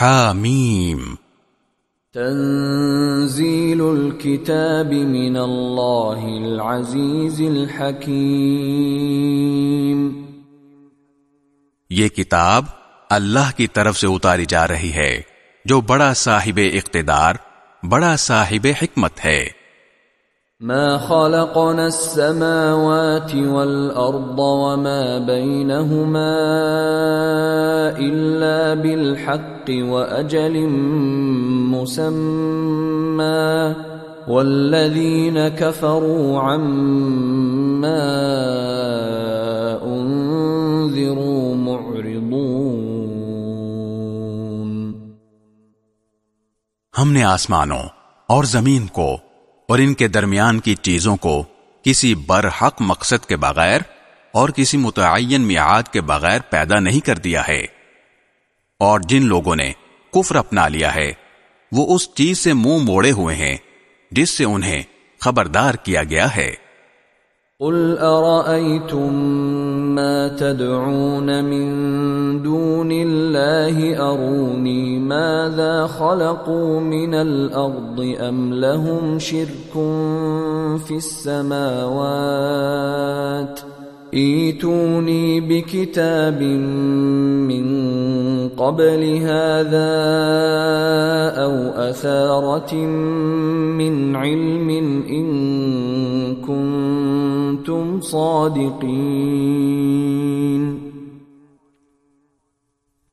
حامیم تنزیل الكتاب من اللہ العزیز الحکیم یہ کتاب اللہ کی طرف سے اتاری جا رہی ہے جو بڑا صاحب اقتدار بڑا صاحب حکمت ہے۔ ما خلقنا السماوات والأرض وما بينهما إلا بالحق. وأجل مسمى والذين كفروا عما أنذروا معرضون. ہم نے آسمانوں اور زمین کو اور ان کے درمیان کی چیزوں کو کسی برحق مقصد کے بغیر اور کسی متعین میعاد کے بغیر پیدا نہیں کر دیا ہے۔ اور جن لوگوں نے کفر اپنا لیا ہے، وہ اس چیز سے منہ موڑے ہوئے ہیں، جس سے انہیں خبردار کیا گیا ہے۔ قل أرأيتم ما تدعون من دون الله أروني ماذا خلقوا من الأرض أم لهم شرك في السماوات؟ ايتوني بكتاب من قبل هذا أو أثارة من علم إن كنتم صادقين.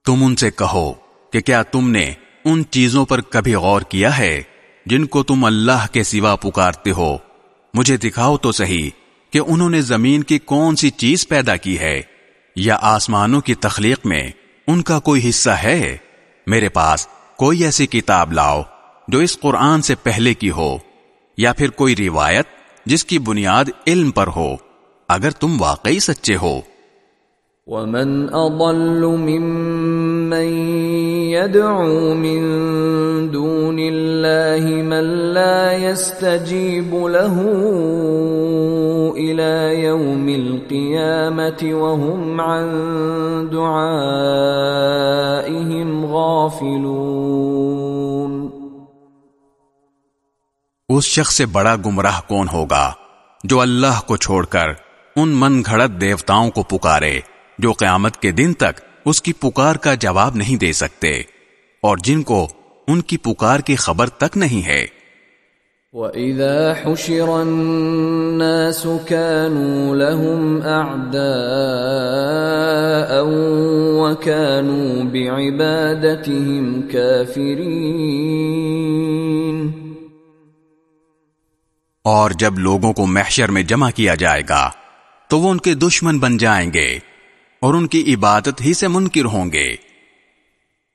تم ان سے کہو کہ کیا تم نے ان چیزوں پر کبھی غور کیا ہے جن کو تم اللہ کے سوا پکارتے ہو؟ مجھے دکھاؤ تو صحیح کہ انہوں نے زمین کی کون سی چیز پیدا کی ہے یا آسمانوں کی تخلیق میں ان کا کوئی حصہ ہے؟ میرے پاس کوئی ایسی کتاب لاؤ جو اس قرآن سے پہلے کی ہو یا پھر کوئی روایت جس کی بنیاد علم پر ہو، اگر تم واقعی سچے ہو۔ ومن اضل ممن يدعو من دون الله من لا يستجيب له الى يوم القيامه وهم عن دعائهم غافلون اس شخص سے بڑا گمراہ کون ہوگا جو اللہ کو چھوڑ کر ان من گھڑت دیوتاؤں کو پکارے جو قیامت کے دن تک اس کی پکار کا جواب نہیں دے سکتے اور جن کو ان کی پکار کی خبر تک نہیں ہے۔ وَإِذَا حُشِرَ النَّاسُ كَانُوا لَهُمْ أَعْدَاءً وَكَانُوا بِعِبَادَتِهِمْ كَافِرِينَ اور جب لوگوں کو محشر میں جمع کیا جائے گا، تو وہ ان کے دشمن بن جائیں گے اور ان کی عبادت ہی سے منکر ہوں گے۔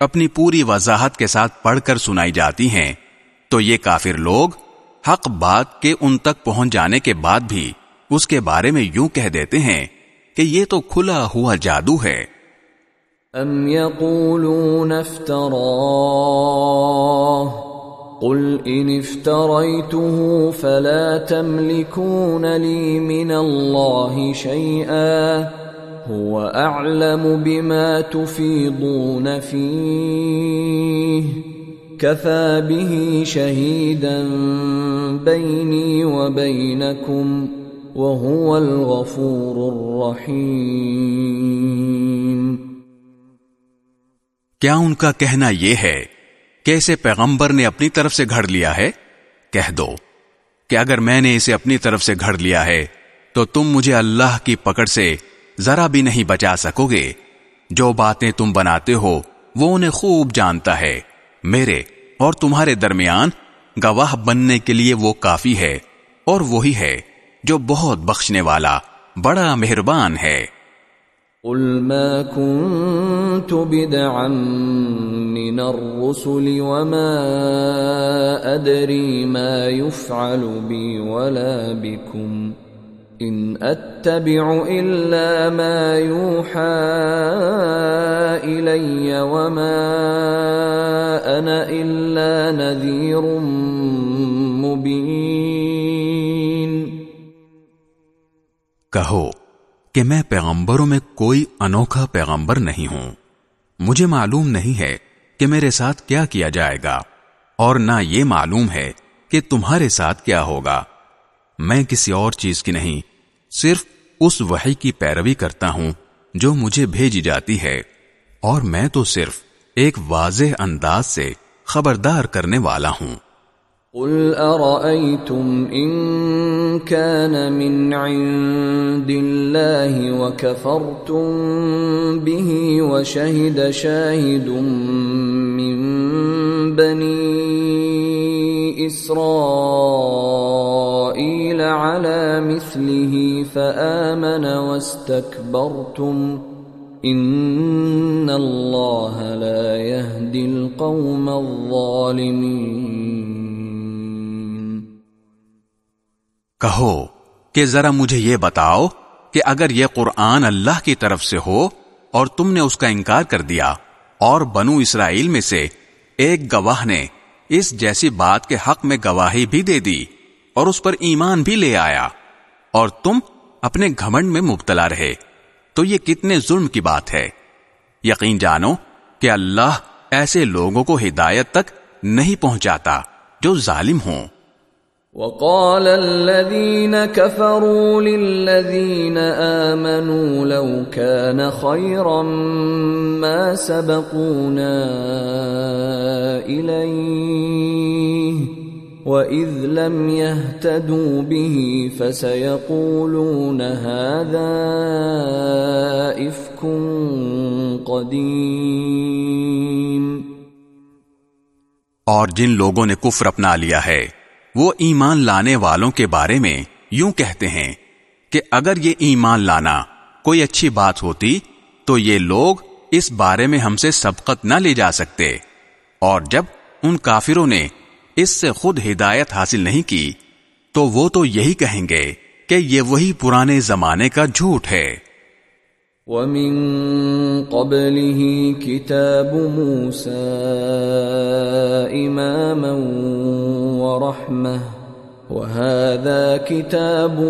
اپنی پوری وضاحت کے ساتھ پڑھ کر سنائی جاتی ہیں، تو یہ کافر لوگ حق بات کے ان تک پہنچ جانے کے بعد بھی اس کے بارے میں یوں کہہ دیتے ہیں کہ یہ تو کھلا ہوا جادو ہے۔ ام يقولون افتراه، قل ان افتريته فلا تملكون لي من الله شيئا۔ هو اعلم بما تفيضون فيه. كفى به شهيدا بيني وبينكم وهو الغفور الرحيم. کیا ان کا کہنا یہ ہے کہ اسے پیغمبر نے اپنی طرف سے گھڑ لیا ہے؟ کہہ دو کہ اگر میں نے اسے اپنی طرف سے گھڑ لیا ہے تو تم مجھے اللہ کی پکڑ سے ذرا بھی نہیں بچا سکو گے۔ جو باتیں تم بناتے ہو، وہ انہیں خوب جانتا ہے۔ میرے اور تمہارے درمیان گواہ بننے کے لیے وہ کافی ہے، اور وہی ہے جو بہت بخشنے والا، بڑا مہربان ہے۔ قل ما كنت بدعا من الرسل وما أدري ما يفعل بي ولا بكم۔ إن أتبع إلا ما يوحى إلي وما أنا إلا نذير مبين. کہو کہ میں پیغمبروں میں کوئی انوکھا پیغمبر نہیں ہوں۔ مجھے معلوم نہیں ہے کہ میرے ساتھ کیا کیا جائے گا، اور نہ یہ معلوم ہے کہ تمہارے ساتھ کیا ہوگا۔ میں کسی اور چیز کی نہیں صرف اس وحی کی پیروی کرتا ہوں جو مجھے بھیجی جاتی ہے، اور میں تو صرف ایک واضح انداز سے خبردار کرنے والا ہوں۔ قل أرأيتم إن كان من عند الله وكفرتم به وشهد شاهد من بني إسرائيل على مثله فآمن واستكبرتم إن الله لا يهدي القوم الظالمين۔ کہو کہ ذرا مجھے یہ بتاؤ کہ اگر یہ قرآن اللہ کی طرف سے ہو اور تم نے اس کا انکار کر دیا اور بنو اسرائیل میں سے ایک گواہ نے اس جیسی بات کے حق میں گواہی بھی دے دی اور اس پر ایمان بھی لے آیا۔ اور تم اپنے گھمنڈ میں مبتلا رہے۔ تو یہ کتنے ظلم کی بات ہے۔ یقین جانو کہ اللہ ایسے لوگوں کو ہدایت تک نہیں پہنچاتا جو ظالم ہوں۔ وقال الذين كفروا للذين آمنوا لو كان خيرا ما سبقونا إليه. وإذ لم يهتدوا به فسيقولون هذا إفك قديم۔ اور جن لوگوں نے کفر اپنا لیا ہے، وہ ایمان لانے والوں کے بارے میں یوں کہتے ہیں کہ اگر یہ ایمان لانا کوئی اچھی بات ہوتی، تو یہ لوگ اس بارے میں ہم سے سبقت نہ لے جا سکتے۔ اور جب ان کافروں نے اس سے خود ہدایت حاصل نہیں کی، تو وہ تو یہی کہیں گے کہ یہ وہی پرانے زمانے کا جھوٹ ہے۔ وَمِن قَبْلِهِ كِتَابُ مُوسَى إِمَامًا وَرَحْمَةً۔ وهذا كتاب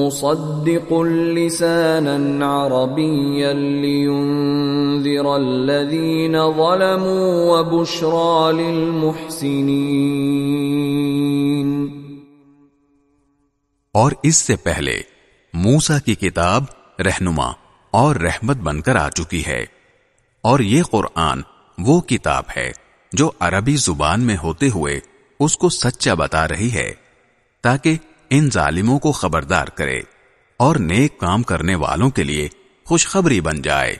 مصدق لسانا عربيا لينذر الذين ظلموا وبشرى للمحسنين. اور اس سے پہلے موسا کی کتاب رہنما اور رحمت بن کر آ چکی ہے اور یہ قرآن وہ کتاب ہے جو عربی زبان میں ہوتے ہوئے اس کو سچا بتا رہی ہے۔ تاکہ ان ظالموں کو خبردار کرے اور نیک کام کرنے والوں کے لیے خوشخبری بن جائے۔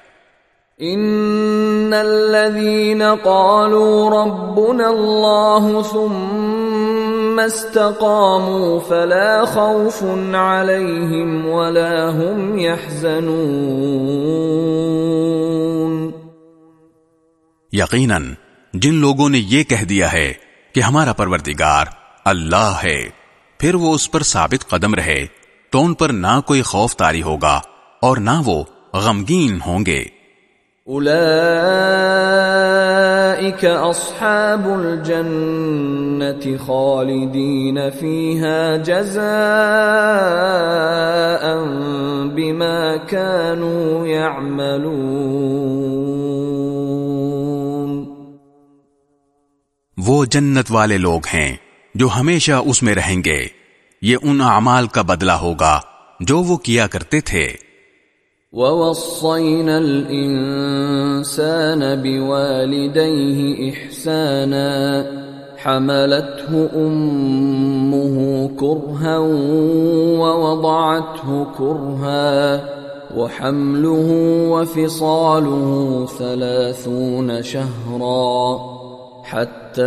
ان الذين قالوا ربنا الله ثم استقاموا فلا خوف عليهم ولا هم يحزنون یقیناً جن لوگوں نے یہ کہہ دیا ہے کہ ہمارا پروردگار اللہ ہے۔ پھر وہ اس پر ثابت قدم رہے تو ان پر نہ کوئی خوف تاری ہوگا اور نہ وہ غمگین ہوں گے۔ اصحاب الجنة خالدين فيها جزاء بما كانوا يعملون وہ جنت والے لوگ ہیں۔ جو ہمیشہ اس میں رہیں گے۔ یہ ان اعمال کا بدلہ ہوگا جو وہ کیا کرتے تھے۔ ووصينا الإنسان بوالديه إحسانا، حملته أمه كرها ووضعته كرها، وحمله وفصاله ثلاثون شهرا۔ حتى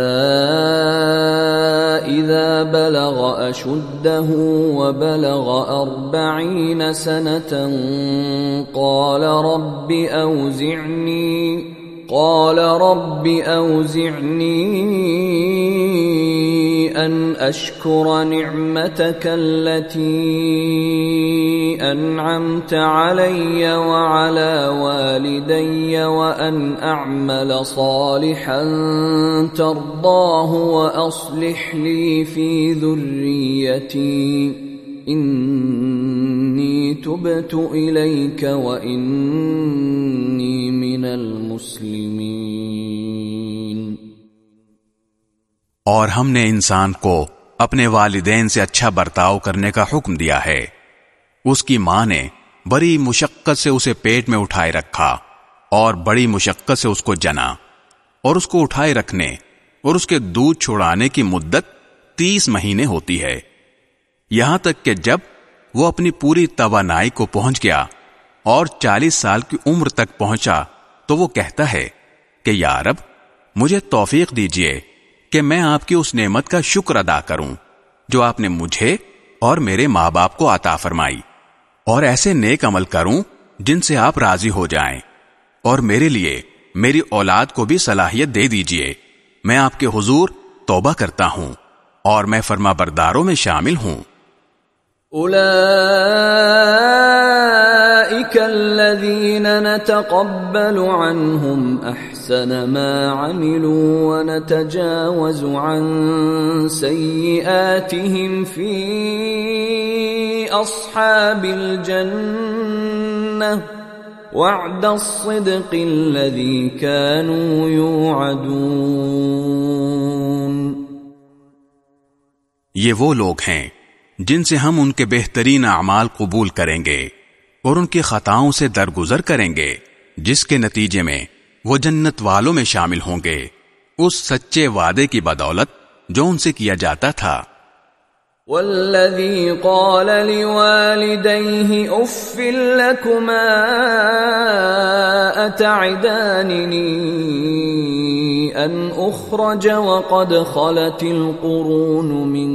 إذا بلغ أشده وبلغ أربعين سنة قال رب أوزعني قال رب أوزعني أن أشكر نعمتك التي أنعمت علي وعلى والدي وأن أعمل صالحا ترضاه وأصلح لي في ذريتي. إني تبت إليك وإني من المسلمين. اور ہم نے انسان کو اپنے والدین سے اچھا برتاؤ کرنے کا حکم دیا ہے۔ اس کی ماں نے بڑی مشقت سے اسے پیٹ میں اٹھائے رکھا اور بڑی مشقت سے اس کو جنا اور اس کو اٹھائے رکھنے اور اس کے دودھ چھوڑانے کی مدت تیس مہینے ہوتی ہے۔ یہاں تک کہ جب وہ اپنی پوری توانائی کو پہنچ گیا اور چالیس سال کی عمر تک پہنچا تو وہ کہتا ہے کہ یارب مجھے توفیق دیجیے کہ میں آپ کی اس نعمت کا شکر ادا کروں، جو آپ نے مجھے اور میرے ماں باپ کو عطا فرمائی۔ اور ایسے نیک عمل کروں جن سے آپ راضی ہو جائیں۔ اور میرے لیے میری اولاد کو بھی صلاحیت دے دیجیے۔ میں آپ کے حضور توبہ کرتا ہوں اور میں فرما برداروں میں شامل ہوں۔ الذين نتقبل عنهم احسن ما عملوا ونتجاوز عن سيئاتهم في اصحاب الجنه وعد الصدق الذي كانوا يوعدون یہ وہ لوگ ہیں جن سے ہم ان کے بہترین اعمال قبول کریں گے۔ اور ان کی خطاؤں سے درگزر کریں گے، جس کے نتیجے میں وہ جنت والوں میں شامل ہوں گے، اس سچے وعدے کی بدولت جو ان سے کیا جاتا تھا۔ والذي قال لوالديه اف لكما اتعدانني ان اخرج وقد خلت القرون من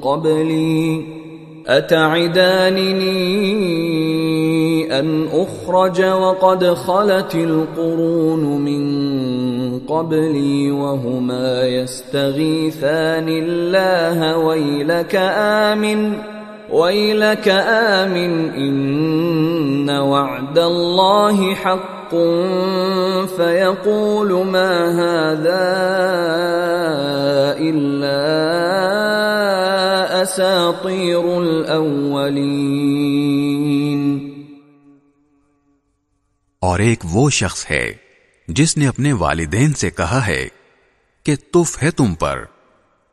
قبلي اتعدانني ان اخرج وقد خلت القرون من قبلي وهما يستغيثان الله ويلك امن ويلك امن ان وعد الله حق. فيقول ما هذا الا اساطیر الاولین اور ایک وہ شخص ہے جس نے اپنے والدین سے کہا ہے کہ تف ہے تم پر۔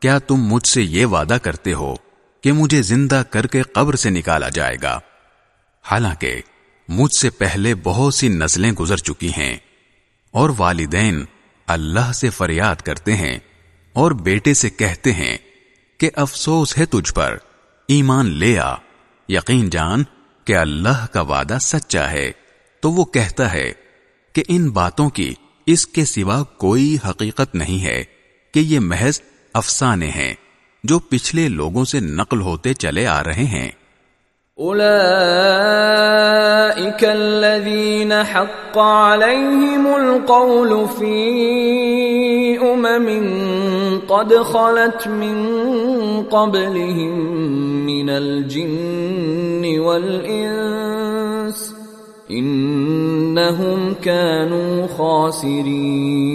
کیا تم مجھ سے یہ وعدہ کرتے ہو کہ مجھے زندہ کر کے قبر سے نکالا جائے گا؟ حالانکہ مجھ سے پہلے بہت سی نسلیں گزر چکی ہیں اور والدین اللہ سے فریاد کرتے ہیں اور بیٹے سے کہتے ہیں کہ افسوس ہے تجھ پر۔ ایمان لے آ۔ یقین جان کہ اللہ کا وعدہ سچا ہے۔ تو وہ کہتا ہے کہ ان باتوں کی اس کے سوا کوئی حقیقت نہیں ہے کہ یہ محض افسانے ہیں جو پچھلے لوگوں سے نقل ہوتے چلے آ رہے ہیں۔ حق القول قد خلت من قبلهم من الجن والانس انهم كانوا خاسرين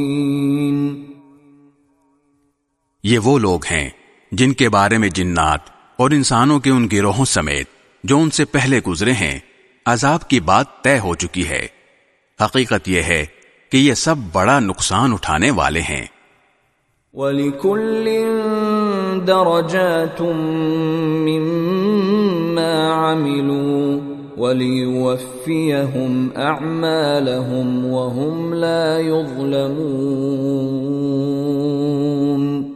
یہ وہ لوگ ہیں جن کے بارے میں جنات اور انسانوں کے ان گروہوں سمیت جو ان سے پہلے گزرے ہیں عذاب کی بات طے ہو چکی ہے۔ حقیقت یہ ہے کہ یہ سب بڑا نقصان اٹھانے والے ہیں۔ وَلِكُلٍّ دَرَجَاتٌ مِّمَّا عَمِلُوا وليوفيهم اعمالهم وهم لا يظلمون۔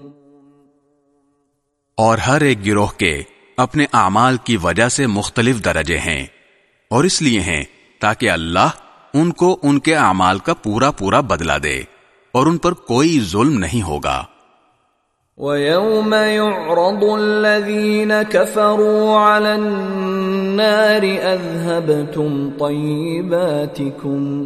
اور ہر ایک گروہ کے اپنے اعمال کی وجہ سے مختلف درجے ہیں اور اس لیے ہیں تاکہ اللہ ان کو ان کے اعمال کا پورا پورا بدلہ دے اور ان پر کوئی ظلم نہیں ہوگا۔ وَيَوْمَ يُعْرَضُ الَّذِينَ كَفَرُوا عَلَى النَّارِ أَذْهَبْتُمْ طَيِّبَاتِكُمْ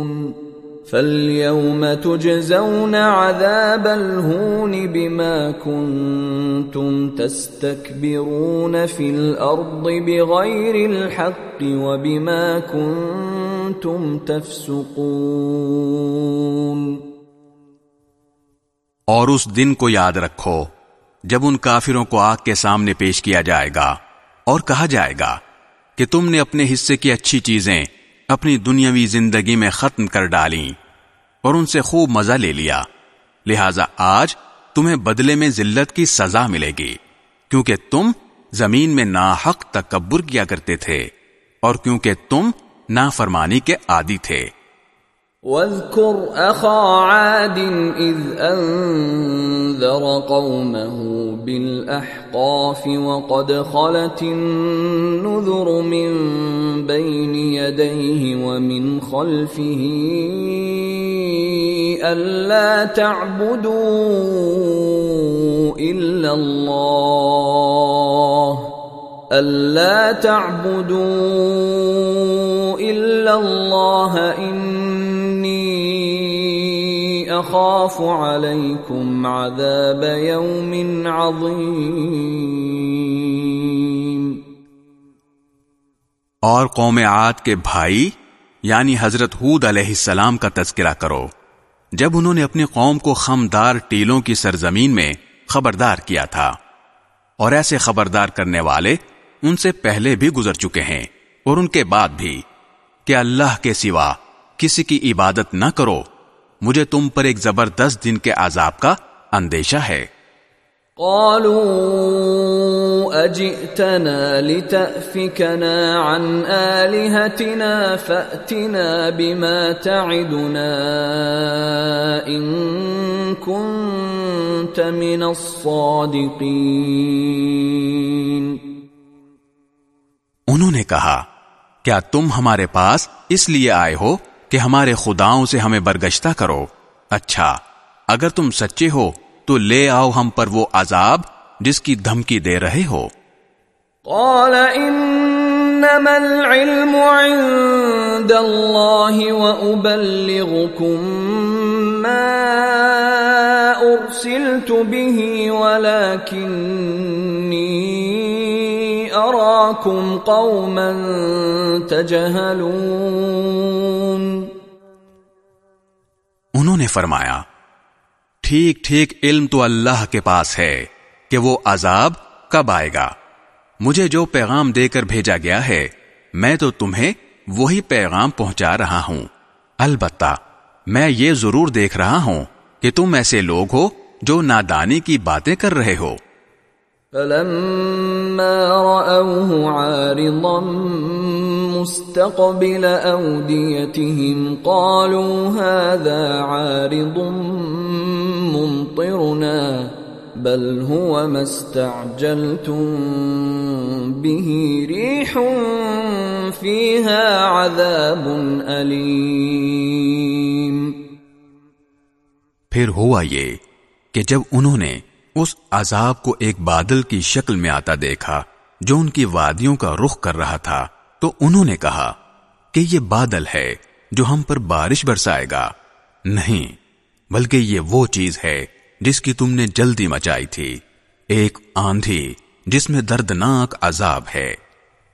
فَالْيَوْمَ تُجْزَوْنَ عَذَابَ الْهُونِ بِمَا كُنْتُمْ تَسْتَكْبِرُونَ فِي الْأَرْضِ بِغَيْرِ الْحَقِّ وَبِمَا كُنْتُمْ تَفْسُقُونَ اور اس دن کو یاد رکھو جب ان کافروں کو آگ کے سامنے پیش کیا جائے گا اور کہا جائے گا کہ تم نے اپنے حصے کی اچھی چیزیں اپنی دنیاوی زندگی میں ختم کر ڈالیں اور ان سے خوب مزہ لے لیا۔ لہذا آج تمہیں بدلے میں ذلت کی سزا ملے گی، کیونکہ تم زمین میں ناحق تکبر کیا کرتے تھے اور کیونکہ تم نافرمانی کے عادی تھے۔ واذكر أخا عاد إذ أنذر قومه بالأحقاف وقد خلت النذر من بين يديه ومن خلفه ألا تعبدوا إلا الله ألا تعبدوا إلا الله إني أخاف عليكم عذاب يوم عظيم. اور قوم عاد کے بھائی یعنی حضرت حود علیہ السلام کا تذکرہ کرو، جب انہوں نے اپنی قوم کو خمدار ٹیلوں کی سرزمین میں خبردار کیا تھا۔ اور ایسے خبردار کرنے والے ان سے پہلے بھی گزر چکے ہیں، اور ان کے بعد بھی، کہ اللہ کے سوا کسی کی عبادت نہ کرو۔ مجھے تم پر ایک زبردست دن کے عذاب کا اندیشہ ہے۔ قالوا اجئتنا لتأفكنا عن آلهتنا فأتنا بما تعدنا إن كنت من الصادقين۔ انہوں نے کہا کیا تم ہمارے پاس اس لیے آئے ہو؟ کہ ہمارے خداؤں سے ہمیں برگشتہ کرو۔ اچھا اگر تم سچے ہو، تو لے آؤ ہم پر وہ عذاب جس کی دھمکی دے رہے ہو۔ قال، انما العلم عند الله وابلغكم ما ارسلت به ولكنني اراكم قوما تجهلون۔ انہوں نے فرمایا، ٹھیک ٹھیک، علم تو اللہ کے پاس ہے کہ وہ عذاب کب آئے گا؟ مجھے جو پیغام دے کر بھیجا گیا ہے، میں تو تمہیں وہی پیغام پہنچا رہا ہوں۔ البتہ، میں یہ ضرور دیکھ رہا ہوں کہ تم ایسے لوگ ہو جو نادانی کی باتیں کر رہے ہو۔ فلما رأوه عارضا مستقبل أوديتهم قالوا هذا عارض ممطرنا، بل هو ما استعجلتم به ريح فيها عذاب أليم۔ پھر ہوا یہ کہ جب انہوں نے اس عذاب کو ایک بادل کی شکل میں آتا دیکھا جو ان کی وادیوں کا رخ کر رہا تھا۔ تو انہوں نے کہا کہ یہ بادل ہے جو ہم پر بارش برسائے گا۔ نہیں، بلکہ یہ وہ چیز ہے جس کی تم نے جلدی مچائی تھی۔ ایک آندھی جس میں دردناک عذاب ہے۔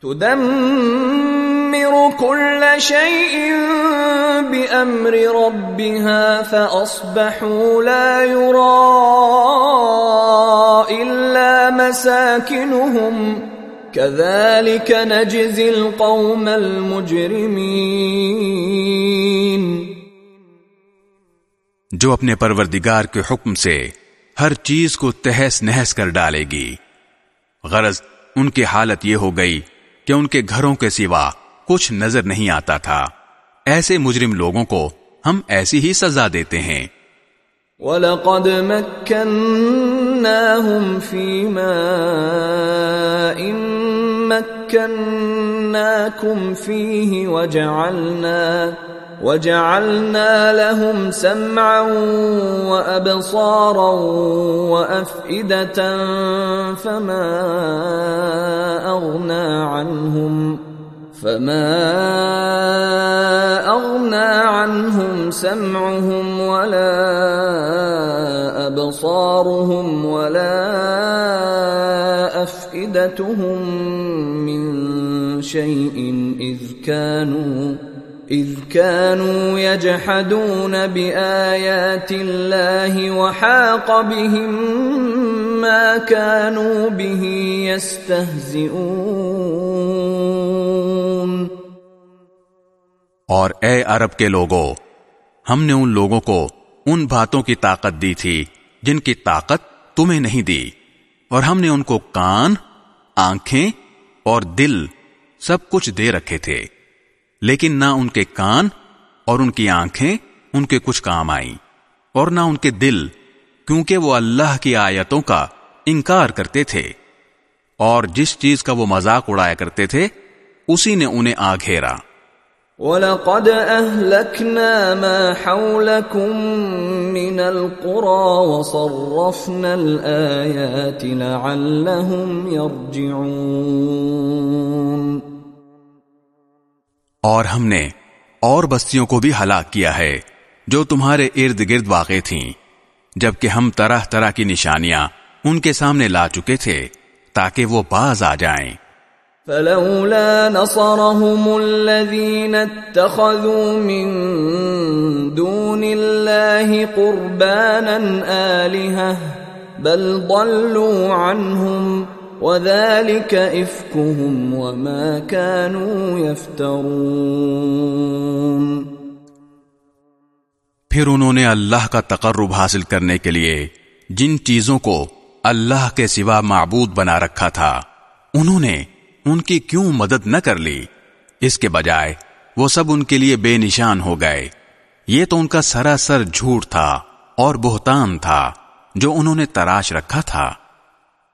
تدمر كل شيء بأمر ربها فأصبحوا لا يرى إلا مساكنهم كذلك نجزي القوم المجرمين. جو اپنے پروردگار کے حکم سے ہر چیز کو تہس نہس کر ڈالے گی۔ غرض ان کی حالت یہ ہو گئی کہ ان کے گھروں کے سوا کچھ نظر نہیں آتا تھا۔ ایسے مجرم لوگوں کو ہم ایسی ہی سزا دیتے ہیں۔ وَلَقَدْ مَكَّنَّاهُمْ فِي مَاءٍ مَكَّنَّاكُمْ فِيهِ وَجَعَلْنَا وجعلنا لهم سمعا وابصارا وافئده فما اغنى عنهم فما اغنى عنهم سمعهم ولا ابصارهم ولا افئدتهم من شيء اذ كانوا اذ كانوا يجحدون بآيات الله وحاق بهم ما كانوا به يستهزئون. اور اے عرب کے لوگوں ہم نے ان لوگوں کو ان باتوں کی طاقت دی تھی جن کی طاقت تمہیں نہیں دی، اور ہم نے ان کو کان، آنکھیں اور دل سب کچھ دے رکھے تھے۔ لیکن نہ ان کے کان اور ان کی آنکھیں ان کے کچھ کام آئیں، اور نہ ان کے دل، کیونکہ وہ اللہ کی آیتوں کا انکار کرتے تھے، اور جس چیز کا وہ مذاق اڑایا کرتے تھے، اسی نے انہیں آ گھیرا۔ وَلَقَدْ أَهْلَكْنَا مَا حَوْلَكُمْ مِنَ الْقُرَى وَصَرَّفْنَا الْآيَاتِ لَعَلَّهُمْ يَرْجِعُونَ اور ہم نے اور بستیوں کو بھی ہلاک کیا ہے، جو تمہارے ارد گرد واقع تھیں، جبکہ ہم طرح طرح کی نشانیاں ان کے سامنے لا چکے تھے تاکہ وہ باز آ جائیں۔ فلولا نصرهم الذين اتخذوا من دون الله قربانا آلهة، بل ضلوا عنهم وَذَلِكَ إِفْكُهُمْ وَمَا كَانُوا يَفْتَرُونَ پھر انہوں نے اللہ کا تقرب حاصل کرنے کے لیے جن چیزوں کو اللہ کے سوا معبود بنا رکھا تھا، انہوں نے ان کی کیوں مدد نہ کر لی؟ اس کے بجائے وہ سب ان کے لیے بے نشان ہو گئے۔ یہ تو ان کا سراسر جھوٹ تھا اور بہتان تھا جو انہوں نے تراش رکھا تھا۔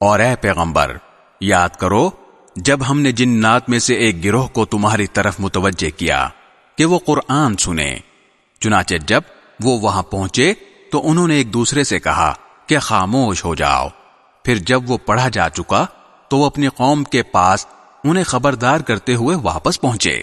اور اے پیغمبر، یاد کرو، جب ہم نے جنات میں سے ایک گروہ کو تمہاری طرف متوجہ کیا کہ وہ قرآن سنے، چنانچہ جب وہ وہاں پہنچے تو انہوں نے ایک دوسرے سے کہا کہ خاموش ہو جاؤ۔ پھر جب وہ پڑھا جا چکا تو وہ اپنی قوم کے پاس انہیں خبردار کرتے ہوئے واپس پہنچے۔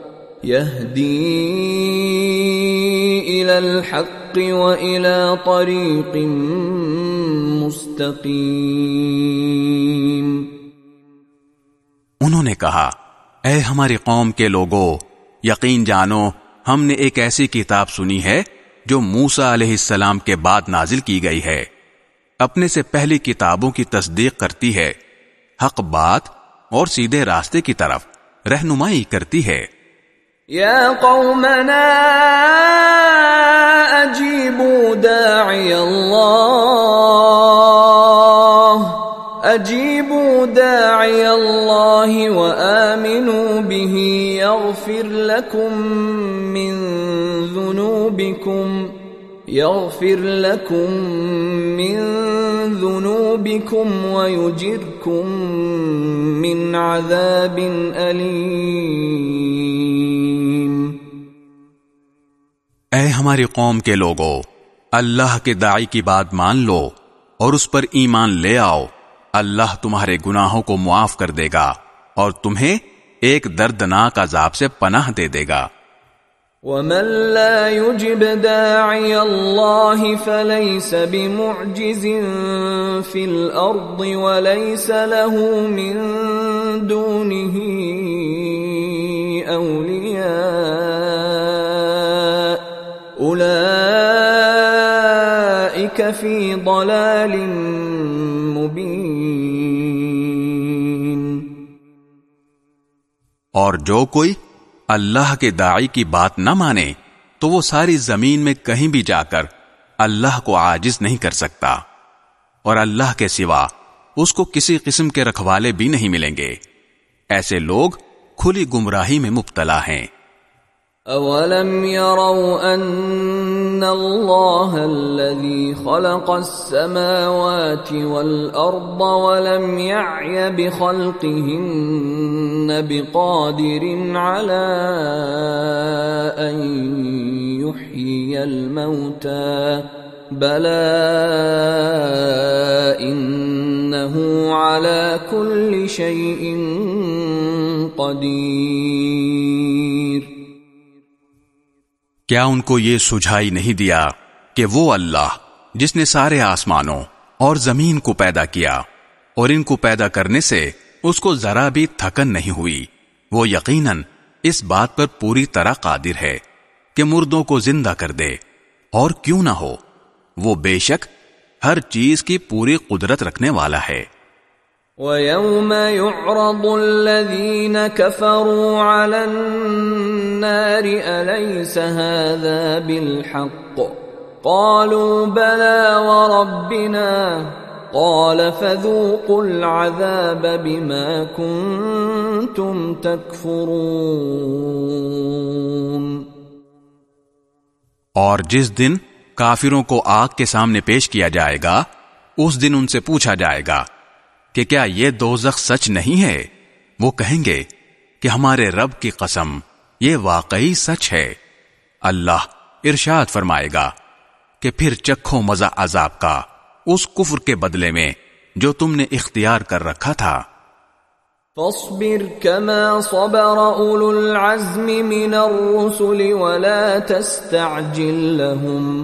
يهدي إلى الحق وإلى طريق مستقيم۔ انہوں نے کہا، اے ہماری قوم کے لوگوں یقین جانو، ہم نے ایک ایسی کتاب سنی ہے جو موسا علیہ السلام کے بعد نازل کی گئی ہے۔ اپنے سے پہلی کتابوں کی تصدیق کرتی ہے۔ حق بات اور سیدھے راستے کی طرف رہنمائی کرتی ہے۔ يا قومنا أجيبوا داعي الله. أجيبوا داعي الله وآمنوا يغفر لكم من ذنوبكم. يغفر لكم من ذنوبكم ويجركم من عذاب أليم. اے ہماری قوم کے لوگوں اللہ کے داعی کی بات مان لو اور اس پر ایمان لے آؤ۔ اللہ تمہارے گناہوں کو معاف کر دے گا اور تمہیں ایک دردناک عذاب سے پناہ دے دے گا۔ ومن لا يجب داعي الله فليس بمعجز في الأرض وليس له من دونه أولياء أولئك في ضلال مبين. اور جو کوئی اللہ کے داعی کی بات نہ مانے، تو وہ ساری زمین میں کہیں بھی جا کر اللہ کو آجز نہیں کر سکتا۔ اور اللہ کے سوا اس کو کسی قسم کے رکھوالے بھی نہیں ملیں گے۔ ایسے لوگ کھلی گمراہی میں مبتلا ہیں۔ اولم يروا ان الله الذي خلق السماوات والارض ولم يعي بخلقهن بقادر على ان يحيي الموتى بلى انه على كل شيء قدير کیا ان کو یہ سجھائی نہیں دیا کہ وہ اللہ، جس نے سارے آسمانوں اور زمین کو پیدا کیا، اور ان کو پیدا کرنے سے اس کو ذرا بھی تھکن نہیں ہوئی۔ وہ یقیناً اس بات پر پوری طرح قادر ہے کہ مردوں کو زندہ کر دے۔ اور کیوں نہ ہو، وہ بے شک ہر چیز کی پوری قدرت رکھنے والا ہے۔ وَيَوْمَ يُعْرَضُ الَّذِينَ كَفَرُوا عَلَى النَّارِ أَلَيْسَ هَذَا بِالْحَقِّ؟ قَالُوا بَلَى وَرَبِّنَا. قَالَ فَذُوقُوا الْعَذَابَ بِمَا كُنْتُمْ تَكْفُرُونَ. اور جس دن کافروں کو آگ کے سامنے پیش کیا جائے گا، اس دن ان سے پوچھا جائے گا کہ کیا یہ دوزخ سچ نہیں ہے؟ وہ کہیں گے کہ ہمارے رب کی قسم یہ واقعی سچ ہے۔ اللہ ارشاد فرمائے گا کہ پھر چکھو مزہ عذاب کا اس کفر کے بدلے میں جو تم نے اختیار کر رکھا تھا۔ فاصبر كما صبر اولو العزم من الرسل ولا تستعجل لهم۔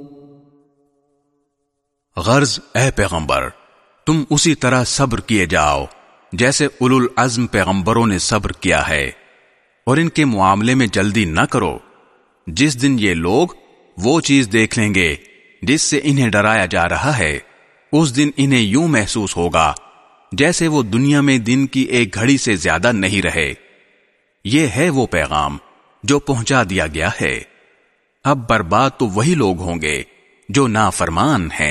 غرض، اے پیغمبر، تم اسی طرح صبر کیے جاؤ، جیسے اول العزم پیغمبروں نے صبر کیا ہے۔ اور ان کے معاملے میں جلدی نہ کرو۔ جس دن یہ لوگ وہ چیز دیکھ لیں گے جس سے انہیں ڈرایا جا رہا ہے، اس دن انہیں یوں محسوس ہوگا جیسے وہ دنیا میں دن کی ایک گھڑی سے زیادہ نہیں رہے۔ یہ ہے وہ پیغام جو پہنچا دیا گیا ہے۔ اب برباد تو وہی لوگ ہوں گے جو نافرمان ہیں۔